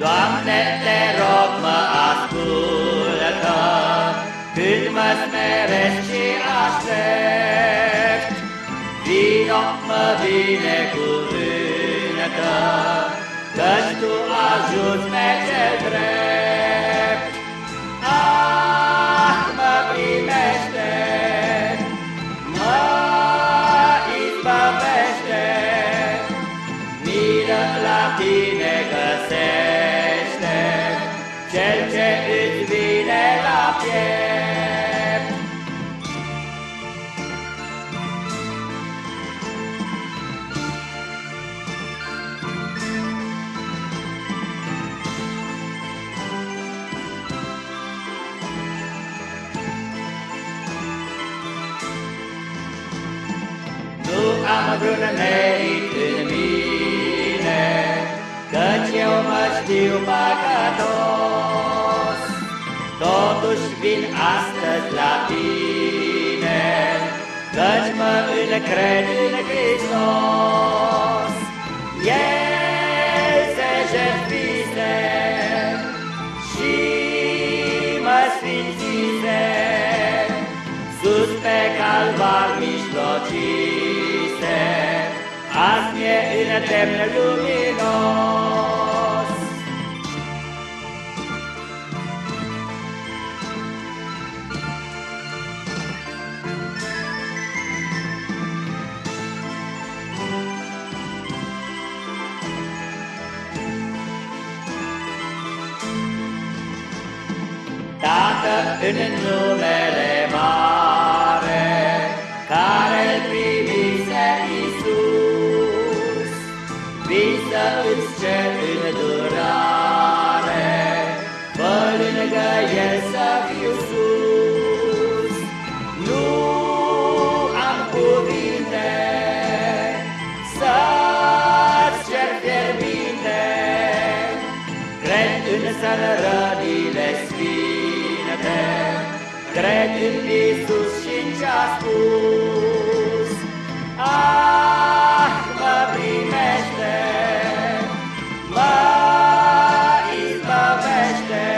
Doamne, te rog, mă ascultă, Când mă smeresc și aștept, Vino, mă binecuvântă, Căci Tu ajuți pe cel drept. Ah, mă primește, mă izbăvește, Milă la Tine găsește, la piept. Nu am vreun merit în mine, Căci eu mă știu păcătos. Totuși vin astăzi la tine, Căci mă încred în Hristos. El se jertfise și mă sfințise, Sus pe calvar mijlocise, Azi mi-e îndemn luminos. În numele mare, care-l primise Iisus, vii să îți cer îndurare, fă lângă El să fiu sus. Nu am cuvinte să-ți cer fierbinte, Cred însă în rănile sfinte, Cred în Isus și ce-a spus. Ah, mă primește Mă izbăvește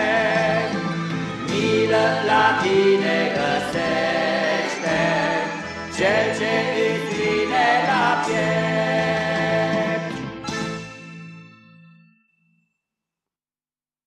Milă la tine găsește. Cel ce îți vine la piept